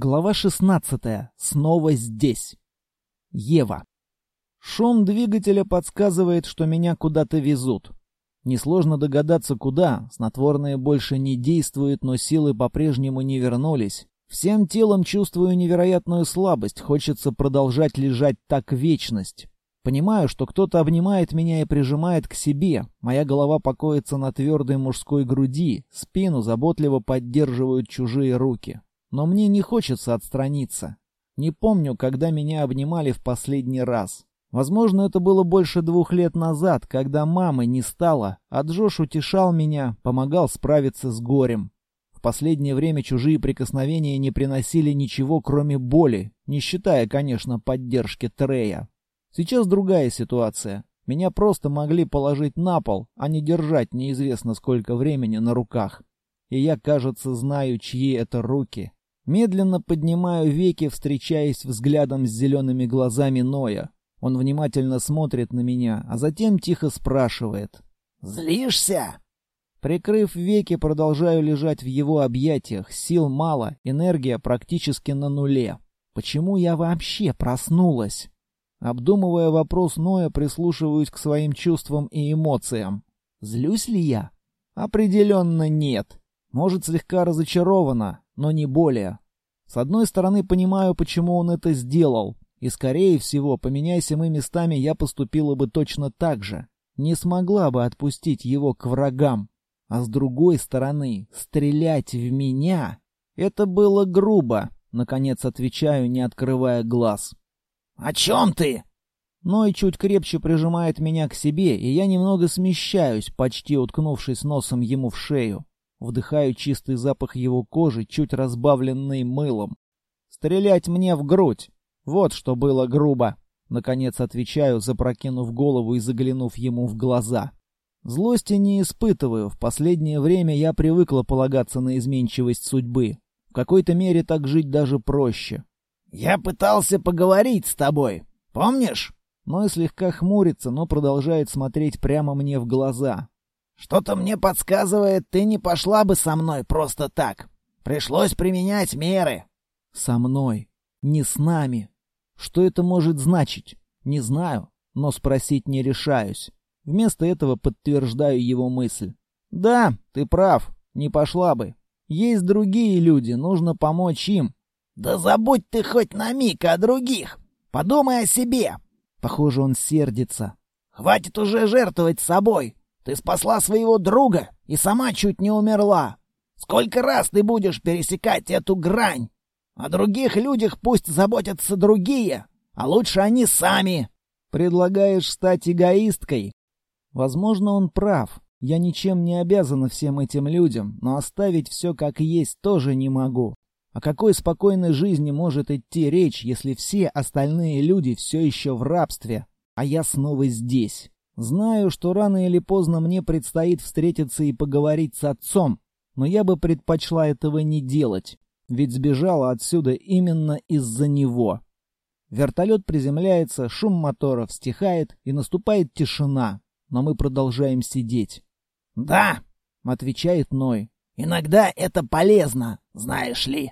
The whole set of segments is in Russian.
Глава 16. Снова здесь. Ева. Шум двигателя подсказывает, что меня куда-то везут. Несложно догадаться, куда. Снотворные больше не действуют, но силы по-прежнему не вернулись. Всем телом чувствую невероятную слабость, хочется продолжать лежать так вечность. Понимаю, что кто-то обнимает меня и прижимает к себе. Моя голова покоится на твердой мужской груди, спину заботливо поддерживают чужие руки. Но мне не хочется отстраниться. Не помню, когда меня обнимали в последний раз. Возможно, это было больше двух лет назад, когда мамы не стало, а Джош утешал меня, помогал справиться с горем. В последнее время чужие прикосновения не приносили ничего, кроме боли, не считая, конечно, поддержки Трея. Сейчас другая ситуация. Меня просто могли положить на пол, а не держать неизвестно сколько времени на руках. И я, кажется, знаю, чьи это руки. Медленно поднимаю веки, встречаясь взглядом с зелеными глазами Ноя. Он внимательно смотрит на меня, а затем тихо спрашивает. «Злишься?» Прикрыв веки, продолжаю лежать в его объятиях. Сил мало, энергия практически на нуле. Почему я вообще проснулась? Обдумывая вопрос Ноя, прислушиваюсь к своим чувствам и эмоциям. Злюсь ли я? Определенно нет. Может, слегка разочарована, но не более. С одной стороны, понимаю, почему он это сделал, и, скорее всего, поменяйся мы местами, я поступила бы точно так же. Не смогла бы отпустить его к врагам. А с другой стороны, стрелять в меня — это было грубо, наконец отвечаю, не открывая глаз. «О чем ты?» Ной чуть крепче прижимает меня к себе, и я немного смещаюсь, почти уткнувшись носом ему в шею. Вдыхаю чистый запах его кожи, чуть разбавленный мылом. «Стрелять мне в грудь!» Вот что было грубо. Наконец отвечаю, запрокинув голову и заглянув ему в глаза. Злости не испытываю. В последнее время я привыкла полагаться на изменчивость судьбы. В какой-то мере так жить даже проще. «Я пытался поговорить с тобой. Помнишь?» Ной слегка хмурится, но продолжает смотреть прямо мне в глаза. Что-то мне подсказывает, ты не пошла бы со мной просто так. Пришлось применять меры. Со мной. Не с нами. Что это может значить? Не знаю, но спросить не решаюсь. Вместо этого подтверждаю его мысль. Да, ты прав, не пошла бы. Есть другие люди, нужно помочь им. Да забудь ты хоть на миг о других. Подумай о себе. Похоже, он сердится. Хватит уже жертвовать собой. Ты спасла своего друга и сама чуть не умерла. Сколько раз ты будешь пересекать эту грань? О других людях пусть заботятся другие, а лучше они сами. Предлагаешь стать эгоисткой? Возможно, он прав. Я ничем не обязана всем этим людям, но оставить все как есть тоже не могу. О какой спокойной жизни может идти речь, если все остальные люди все еще в рабстве, а я снова здесь? Знаю, что рано или поздно мне предстоит встретиться и поговорить с отцом, но я бы предпочла этого не делать, ведь сбежала отсюда именно из-за него. Вертолет приземляется, шум моторов стихает и наступает тишина, но мы продолжаем сидеть. «Да», — отвечает Ной, — «иногда это полезно, знаешь ли».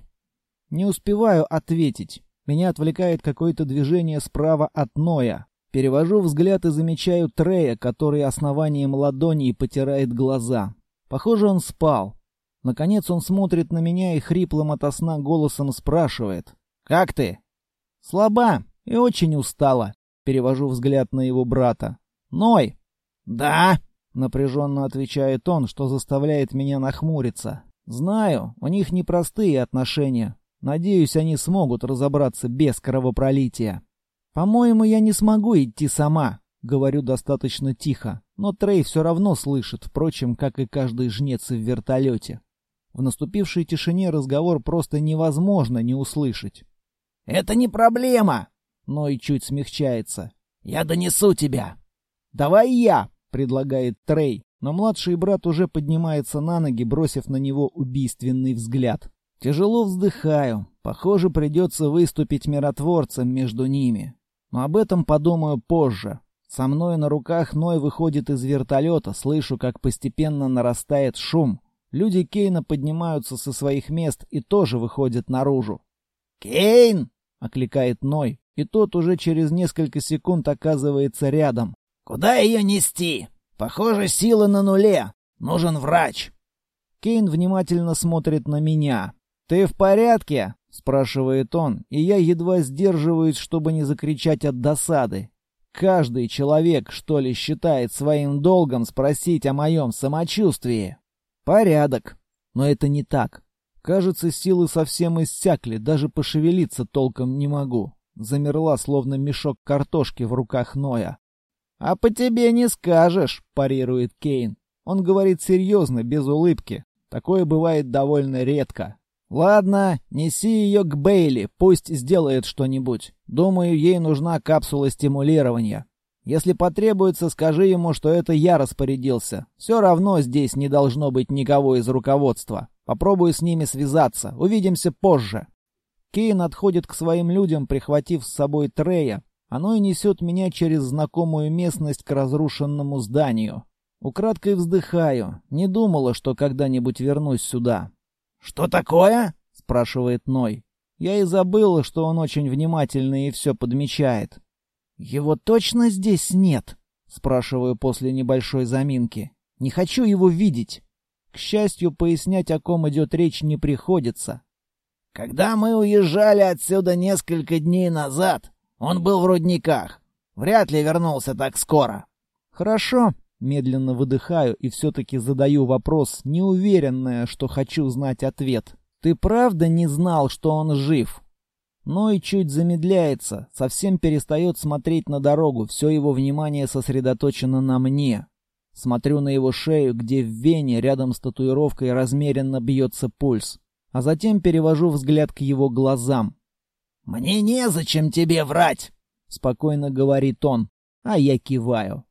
Не успеваю ответить. Меня отвлекает какое-то движение справа от Ноя. Перевожу взгляд и замечаю Трея, который основанием ладони потирает глаза. Похоже, он спал. Наконец он смотрит на меня и хриплым ото сна голосом спрашивает. «Как ты?» «Слаба и очень устала», — перевожу взгляд на его брата. «Ной!» «Да!» — напряженно отвечает он, что заставляет меня нахмуриться. «Знаю, у них непростые отношения. Надеюсь, они смогут разобраться без кровопролития». «По-моему, я не смогу идти сама», — говорю достаточно тихо, но Трей все равно слышит, впрочем, как и каждый жнец в вертолете. В наступившей тишине разговор просто невозможно не услышать. «Это не проблема!» Но и чуть смягчается. «Я донесу тебя!» «Давай я!» — предлагает Трей, но младший брат уже поднимается на ноги, бросив на него убийственный взгляд. Тяжело вздыхаю. Похоже, придется выступить миротворцем между ними. Но об этом подумаю позже. Со мной на руках Ной выходит из вертолета, слышу, как постепенно нарастает шум. Люди Кейна поднимаются со своих мест и тоже выходят наружу. «Кейн!» — окликает Ной, и тот уже через несколько секунд оказывается рядом. «Куда ее нести? Похоже, сила на нуле. Нужен врач». Кейн внимательно смотрит на меня. «Ты в порядке?» — спрашивает он, и я едва сдерживаюсь, чтобы не закричать от досады. Каждый человек, что ли, считает своим долгом спросить о моем самочувствии. Порядок. Но это не так. Кажется, силы совсем иссякли, даже пошевелиться толком не могу. Замерла, словно мешок картошки в руках Ноя. «А по тебе не скажешь», — парирует Кейн. Он говорит серьезно, без улыбки. Такое бывает довольно редко. «Ладно, неси ее к Бейли, пусть сделает что-нибудь. Думаю, ей нужна капсула стимулирования. Если потребуется, скажи ему, что это я распорядился. Все равно здесь не должно быть никого из руководства. Попробую с ними связаться. Увидимся позже». Кейн отходит к своим людям, прихватив с собой Трея. Оно и несет меня через знакомую местность к разрушенному зданию. Украдкой вздыхаю. Не думала, что когда-нибудь вернусь сюда. «Что такое?» — спрашивает Ной. Я и забыла, что он очень внимательный и все подмечает. «Его точно здесь нет?» — спрашиваю после небольшой заминки. «Не хочу его видеть». К счастью, пояснять, о ком идет речь, не приходится. «Когда мы уезжали отсюда несколько дней назад, он был в рудниках. Вряд ли вернулся так скоро». «Хорошо», Медленно выдыхаю и все-таки задаю вопрос, неуверенная, что хочу знать ответ. «Ты правда не знал, что он жив?» Но и чуть замедляется, совсем перестает смотреть на дорогу, все его внимание сосредоточено на мне. Смотрю на его шею, где в вене рядом с татуировкой размеренно бьется пульс, а затем перевожу взгляд к его глазам. «Мне незачем тебе врать!» — спокойно говорит он, а я киваю.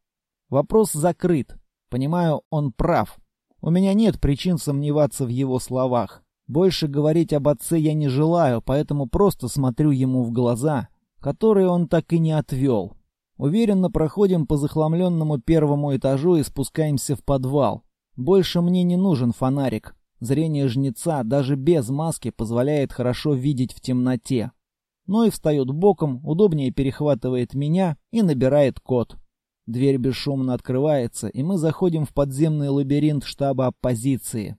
Вопрос закрыт. Понимаю, он прав. У меня нет причин сомневаться в его словах. Больше говорить об отце я не желаю, поэтому просто смотрю ему в глаза, которые он так и не отвел. Уверенно проходим по захламленному первому этажу и спускаемся в подвал. Больше мне не нужен фонарик. Зрение жнеца даже без маски позволяет хорошо видеть в темноте. Но и встает боком, удобнее перехватывает меня и набирает код. Дверь бесшумно открывается, и мы заходим в подземный лабиринт штаба оппозиции.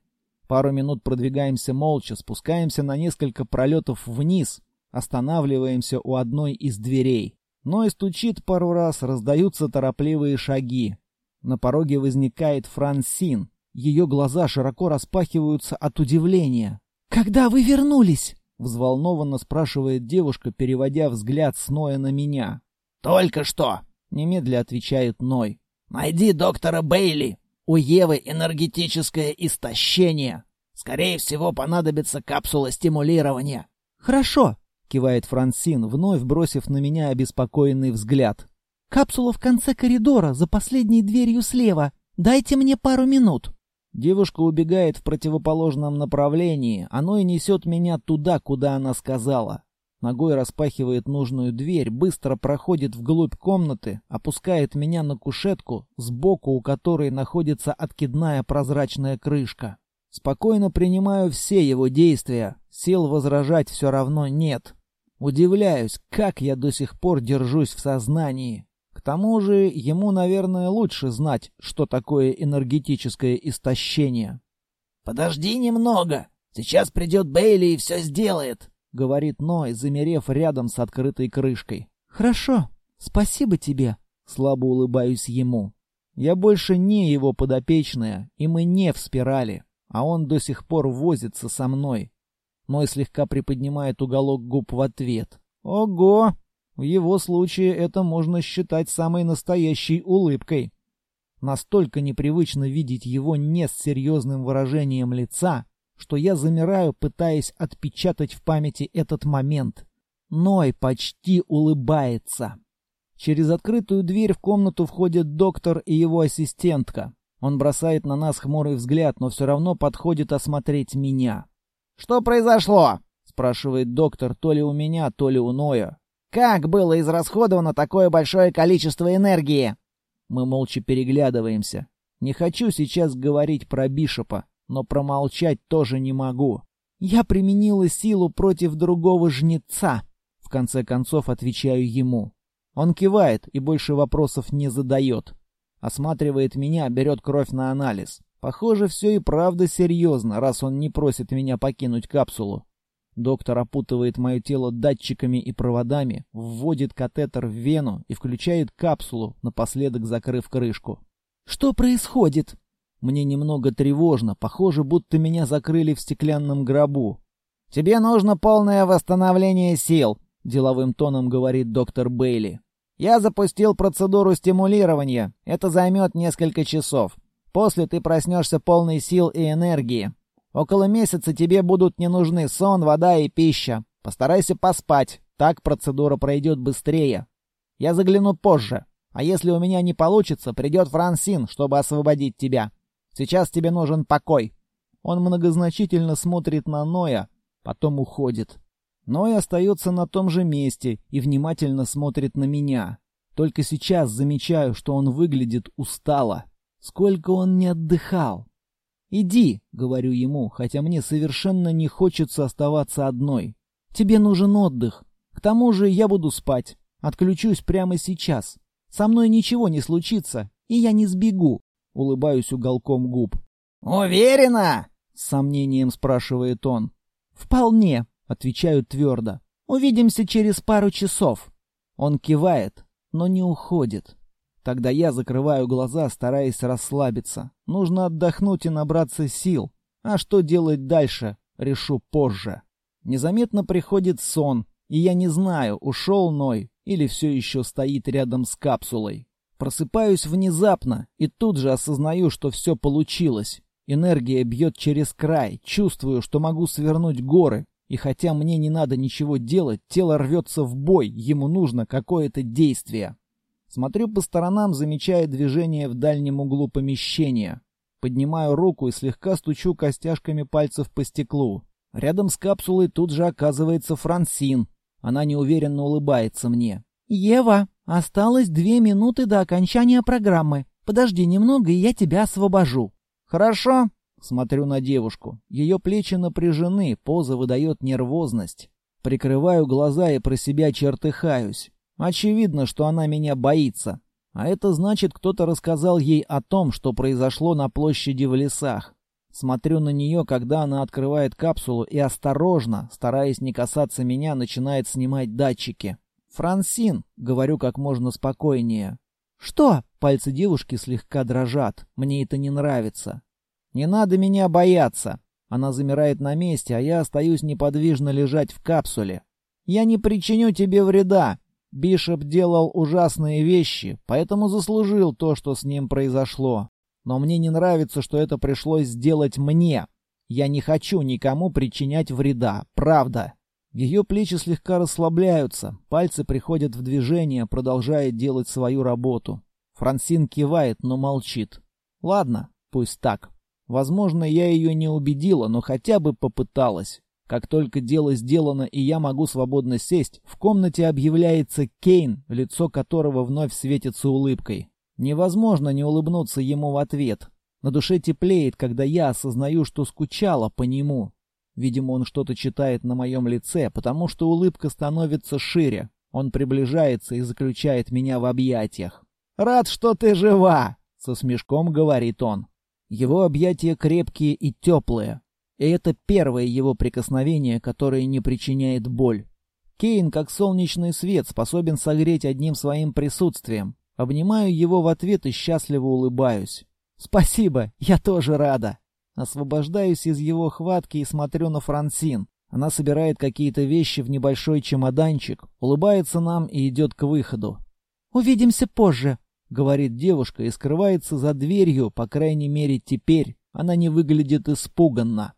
Пару минут продвигаемся молча, спускаемся на несколько пролетов вниз, останавливаемся у одной из дверей. Но и стучит пару раз, раздаются торопливые шаги. На пороге возникает Франсин. Ее глаза широко распахиваются от удивления. «Когда вы вернулись?» — взволнованно спрашивает девушка, переводя взгляд с Ноя на меня. «Только что!» Немедля отвечает Ной. «Найди доктора Бейли. У Евы энергетическое истощение. Скорее всего, понадобится капсула стимулирования». «Хорошо», — кивает Франсин, вновь бросив на меня обеспокоенный взгляд. «Капсула в конце коридора, за последней дверью слева. Дайте мне пару минут». Девушка убегает в противоположном направлении, оно и несет меня туда, куда она сказала. Ногой распахивает нужную дверь, быстро проходит вглубь комнаты, опускает меня на кушетку, сбоку у которой находится откидная прозрачная крышка. Спокойно принимаю все его действия, сил возражать все равно нет. Удивляюсь, как я до сих пор держусь в сознании. К тому же ему, наверное, лучше знать, что такое энергетическое истощение. «Подожди немного, сейчас придет Бейли и все сделает», — говорит Ной, замерев рядом с открытой крышкой. «Хорошо, спасибо тебе», — слабо улыбаюсь ему. «Я больше не его подопечная, и мы не в спирали, а он до сих пор возится со мной». Ной слегка приподнимает уголок губ в ответ. «Ого! В его случае это можно считать самой настоящей улыбкой». Настолько непривычно видеть его не с серьезным выражением лица, что я замираю, пытаясь отпечатать в памяти этот момент. Ной почти улыбается. Через открытую дверь в комнату входит доктор и его ассистентка. Он бросает на нас хмурый взгляд, но все равно подходит осмотреть меня. «Что произошло?» — спрашивает доктор то ли у меня, то ли у Ноя. «Как было израсходовано такое большое количество энергии?» Мы молча переглядываемся. Не хочу сейчас говорить про Бишопа но промолчать тоже не могу. Я применила силу против другого жнеца. В конце концов отвечаю ему. Он кивает и больше вопросов не задает. Осматривает меня, берет кровь на анализ. Похоже, все и правда серьезно, раз он не просит меня покинуть капсулу. Доктор опутывает мое тело датчиками и проводами, вводит катетер в вену и включает капсулу, напоследок закрыв крышку. «Что происходит?» Мне немного тревожно, похоже, будто меня закрыли в стеклянном гробу. «Тебе нужно полное восстановление сил», — деловым тоном говорит доктор Бейли. «Я запустил процедуру стимулирования. Это займет несколько часов. После ты проснешься полный сил и энергии. Около месяца тебе будут не нужны сон, вода и пища. Постарайся поспать, так процедура пройдет быстрее. Я загляну позже. А если у меня не получится, придет Франсин, чтобы освободить тебя. Сейчас тебе нужен покой». Он многозначительно смотрит на Ноя, потом уходит. Ной остается на том же месте и внимательно смотрит на меня. Только сейчас замечаю, что он выглядит устало. Сколько он не отдыхал. «Иди», — говорю ему, хотя мне совершенно не хочется оставаться одной. «Тебе нужен отдых. К тому же я буду спать. Отключусь прямо сейчас. Со мной ничего не случится, и я не сбегу. Улыбаюсь уголком губ. «Уверена?» — с сомнением спрашивает он. «Вполне», — отвечаю твердо. «Увидимся через пару часов». Он кивает, но не уходит. Тогда я закрываю глаза, стараясь расслабиться. Нужно отдохнуть и набраться сил. А что делать дальше, решу позже. Незаметно приходит сон, и я не знаю, ушел Ной или все еще стоит рядом с капсулой. Просыпаюсь внезапно и тут же осознаю, что все получилось. Энергия бьет через край, чувствую, что могу свернуть горы. И хотя мне не надо ничего делать, тело рвется в бой, ему нужно какое-то действие. Смотрю по сторонам, замечая движение в дальнем углу помещения. Поднимаю руку и слегка стучу костяшками пальцев по стеклу. Рядом с капсулой тут же оказывается Франсин. Она неуверенно улыбается мне. «Ева, осталось две минуты до окончания программы. Подожди немного, и я тебя освобожу». «Хорошо». Смотрю на девушку. Ее плечи напряжены, поза выдает нервозность. Прикрываю глаза и про себя чертыхаюсь. Очевидно, что она меня боится. А это значит, кто-то рассказал ей о том, что произошло на площади в лесах. Смотрю на нее, когда она открывает капсулу и осторожно, стараясь не касаться меня, начинает снимать датчики. «Франсин», — говорю как можно спокойнее. «Что?» — пальцы девушки слегка дрожат. Мне это не нравится. «Не надо меня бояться». Она замирает на месте, а я остаюсь неподвижно лежать в капсуле. «Я не причиню тебе вреда. Бишоп делал ужасные вещи, поэтому заслужил то, что с ним произошло. Но мне не нравится, что это пришлось сделать мне. Я не хочу никому причинять вреда, правда». Ее плечи слегка расслабляются, пальцы приходят в движение, продолжая делать свою работу. Франсин кивает, но молчит. Ладно, пусть так. Возможно, я ее не убедила, но хотя бы попыталась. Как только дело сделано и я могу свободно сесть, в комнате объявляется Кейн, лицо которого вновь светится улыбкой. Невозможно не улыбнуться ему в ответ. На душе теплеет, когда я осознаю, что скучала по нему. Видимо, он что-то читает на моем лице, потому что улыбка становится шире. Он приближается и заключает меня в объятиях. «Рад, что ты жива!» — со смешком говорит он. Его объятия крепкие и теплые. И это первое его прикосновение, которое не причиняет боль. Кейн, как солнечный свет, способен согреть одним своим присутствием. Обнимаю его в ответ и счастливо улыбаюсь. «Спасибо, я тоже рада!» Освобождаюсь из его хватки и смотрю на Франсин. Она собирает какие-то вещи в небольшой чемоданчик, улыбается нам и идет к выходу. «Увидимся позже», — говорит девушка и скрывается за дверью, по крайней мере теперь. Она не выглядит испуганно.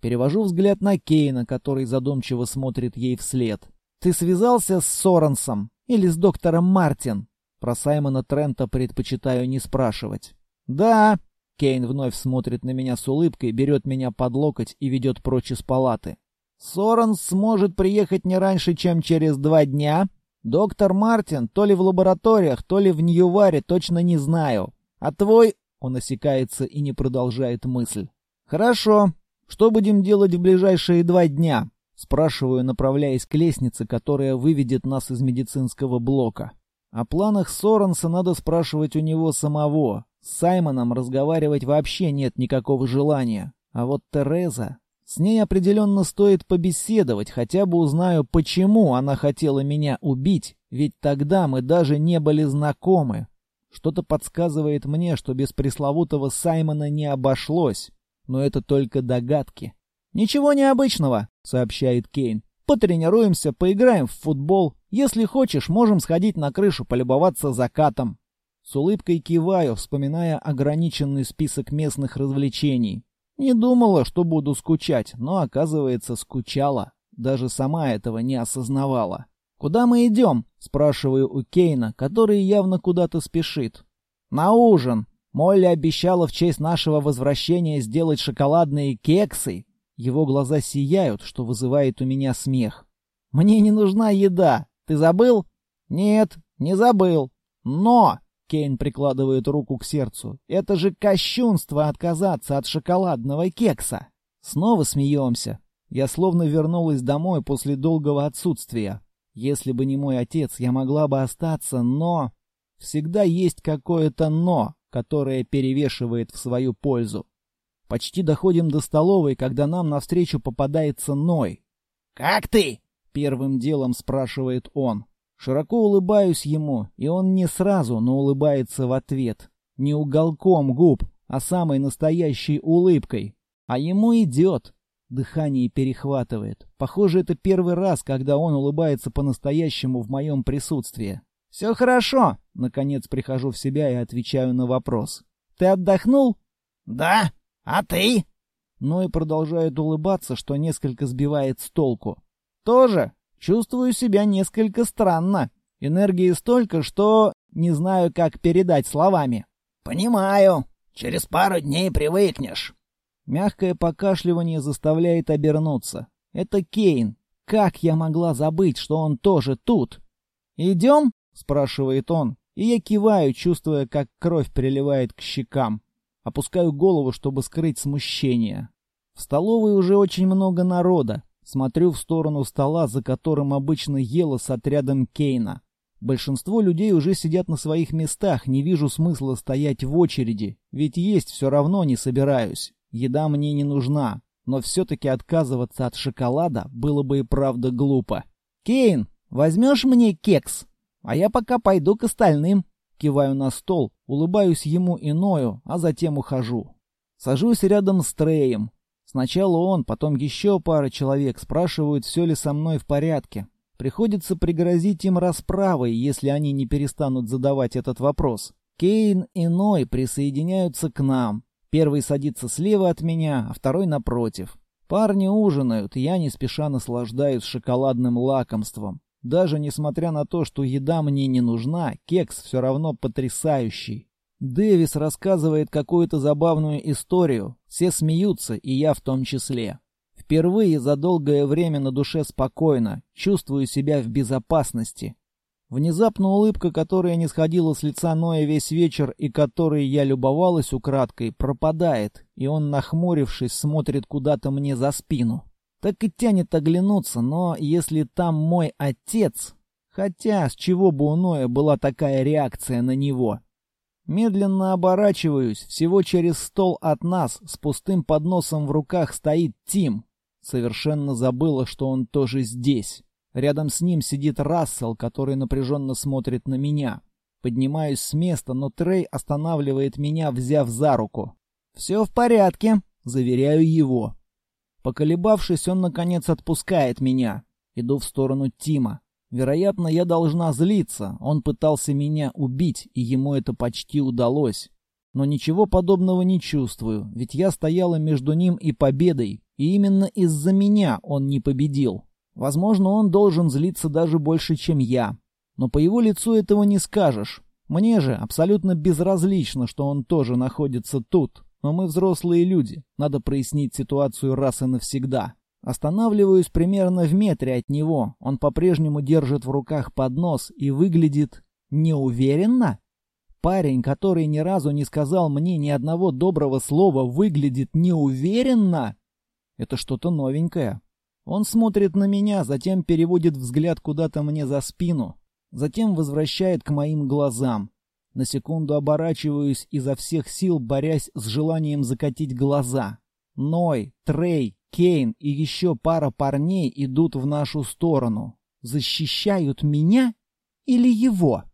Перевожу взгляд на Кейна, который задумчиво смотрит ей вслед. «Ты связался с Соренсом или с доктором Мартин?» Про Саймона Трента предпочитаю не спрашивать. «Да», Кейн вновь смотрит на меня с улыбкой, берет меня под локоть и ведет прочь из палаты. «Соренс сможет приехать не раньше, чем через два дня. Доктор Мартин то ли в лабораториях, то ли в Ньюваре, точно не знаю. А твой...» Он осекается и не продолжает мысль. «Хорошо. Что будем делать в ближайшие два дня? Спрашиваю, направляясь к лестнице, которая выведет нас из медицинского блока. О планах Соренса надо спрашивать у него самого. С Саймоном разговаривать вообще нет никакого желания. А вот Тереза... С ней определенно стоит побеседовать, хотя бы узнаю, почему она хотела меня убить, ведь тогда мы даже не были знакомы. Что-то подсказывает мне, что без пресловутого Саймона не обошлось, но это только догадки. «Ничего необычного», — сообщает Кейн. «Потренируемся, поиграем в футбол. Если хочешь, можем сходить на крышу полюбоваться закатом». С улыбкой киваю, вспоминая ограниченный список местных развлечений. Не думала, что буду скучать, но, оказывается, скучала. Даже сама этого не осознавала. «Куда мы идем?» — спрашиваю у Кейна, который явно куда-то спешит. «На ужин. Молли обещала в честь нашего возвращения сделать шоколадные кексы». Его глаза сияют, что вызывает у меня смех. «Мне не нужна еда. Ты забыл?» «Нет, не забыл. Но...» Кейн прикладывает руку к сердцу. «Это же кощунство отказаться от шоколадного кекса!» Снова смеемся. Я словно вернулась домой после долгого отсутствия. Если бы не мой отец, я могла бы остаться, но... Всегда есть какое-то «но», которое перевешивает в свою пользу. Почти доходим до столовой, когда нам навстречу попадается Ной. «Как ты?» — первым делом спрашивает он. Широко улыбаюсь ему, и он не сразу, но улыбается в ответ. Не уголком губ, а самой настоящей улыбкой. А ему идет. Дыхание перехватывает. Похоже, это первый раз, когда он улыбается по-настоящему в моем присутствии. «Все хорошо!» Наконец прихожу в себя и отвечаю на вопрос. «Ты отдохнул?» «Да. А ты?» Но и продолжает улыбаться, что несколько сбивает с толку. «Тоже?» Чувствую себя несколько странно. Энергии столько, что не знаю, как передать словами. «Понимаю. Через пару дней привыкнешь». Мягкое покашливание заставляет обернуться. Это Кейн. Как я могла забыть, что он тоже тут? «Идем?» — спрашивает он, и я киваю, чувствуя, как кровь приливает к щекам. Опускаю голову, чтобы скрыть смущение. В столовой уже очень много народа. Смотрю в сторону стола, за которым обычно ела с отрядом Кейна. Большинство людей уже сидят на своих местах, не вижу смысла стоять в очереди, ведь есть все равно не собираюсь. Еда мне не нужна, но все-таки отказываться от шоколада было бы и правда глупо. «Кейн, возьмешь мне кекс? А я пока пойду к остальным». Киваю на стол, улыбаюсь ему иною, а затем ухожу. Сажусь рядом с Треем, Сначала он, потом еще пара человек спрашивают, все ли со мной в порядке. Приходится пригрозить им расправой, если они не перестанут задавать этот вопрос. Кейн и Ной присоединяются к нам. Первый садится слева от меня, а второй напротив. Парни ужинают, я не спеша наслаждаюсь шоколадным лакомством. Даже несмотря на то, что еда мне не нужна, кекс все равно потрясающий. Дэвис рассказывает какую-то забавную историю. Все смеются, и я в том числе. Впервые за долгое время на душе спокойно, чувствую себя в безопасности. Внезапно улыбка, которая не сходила с лица Ноя весь вечер и которой я любовалась украдкой, пропадает, и он, нахмурившись, смотрит куда-то мне за спину. Так и тянет оглянуться, но если там мой отец... Хотя, с чего бы у Ноя была такая реакция на него? Медленно оборачиваюсь. Всего через стол от нас с пустым подносом в руках стоит Тим. Совершенно забыла, что он тоже здесь. Рядом с ним сидит Рассел, который напряженно смотрит на меня. Поднимаюсь с места, но Трей останавливает меня, взяв за руку. «Все в порядке», — заверяю его. Поколебавшись, он, наконец, отпускает меня. Иду в сторону Тима. Вероятно, я должна злиться. Он пытался меня убить, и ему это почти удалось. Но ничего подобного не чувствую, ведь я стояла между ним и победой, и именно из-за меня он не победил. Возможно, он должен злиться даже больше, чем я. Но по его лицу этого не скажешь. Мне же абсолютно безразлично, что он тоже находится тут. Но мы взрослые люди, надо прояснить ситуацию раз и навсегда. Останавливаюсь примерно в метре от него. Он по-прежнему держит в руках поднос и выглядит неуверенно. Парень, который ни разу не сказал мне ни одного доброго слова, выглядит неуверенно. Это что-то новенькое. Он смотрит на меня, затем переводит взгляд куда-то мне за спину, затем возвращает к моим глазам. На секунду оборачиваюсь изо всех сил, борясь с желанием закатить глаза. Ной, Трей, Кейн и еще пара парней идут в нашу сторону. Защищают меня или его?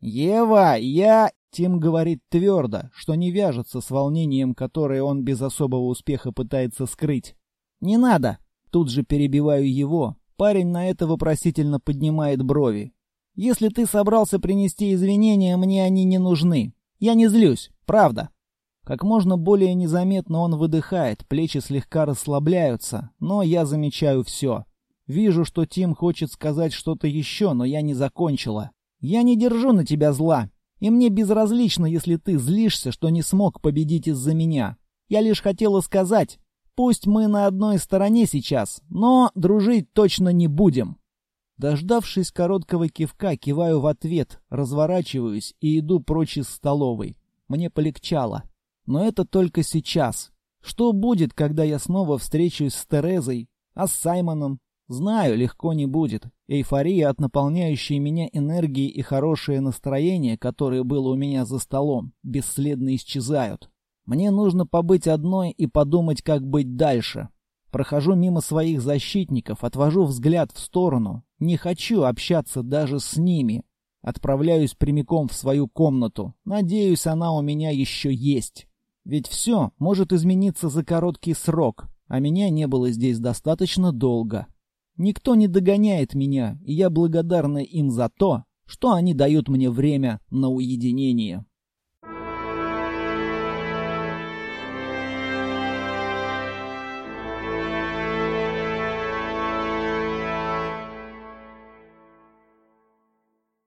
«Ева, я...» — Тим говорит твердо, что не вяжется с волнением, которое он без особого успеха пытается скрыть. «Не надо!» Тут же перебиваю его. Парень на это вопросительно поднимает брови. Если ты собрался принести извинения, мне они не нужны. Я не злюсь, правда. Как можно более незаметно он выдыхает, плечи слегка расслабляются, но я замечаю все. Вижу, что Тим хочет сказать что-то еще, но я не закончила. Я не держу на тебя зла, и мне безразлично, если ты злишься, что не смог победить из-за меня. Я лишь хотела сказать, пусть мы на одной стороне сейчас, но дружить точно не будем. Дождавшись короткого кивка, киваю в ответ, разворачиваюсь и иду прочь из столовой. Мне полегчало. Но это только сейчас. Что будет, когда я снова встречусь с Терезой, а с Саймоном? Знаю, легко не будет. Эйфория от наполняющей меня энергии и хорошее настроение, которое было у меня за столом, бесследно исчезают. Мне нужно побыть одной и подумать, как быть дальше. Прохожу мимо своих защитников, отвожу взгляд в сторону. Не хочу общаться даже с ними. Отправляюсь прямиком в свою комнату. Надеюсь, она у меня еще есть. Ведь все может измениться за короткий срок, а меня не было здесь достаточно долго. Никто не догоняет меня, и я благодарна им за то, что они дают мне время на уединение.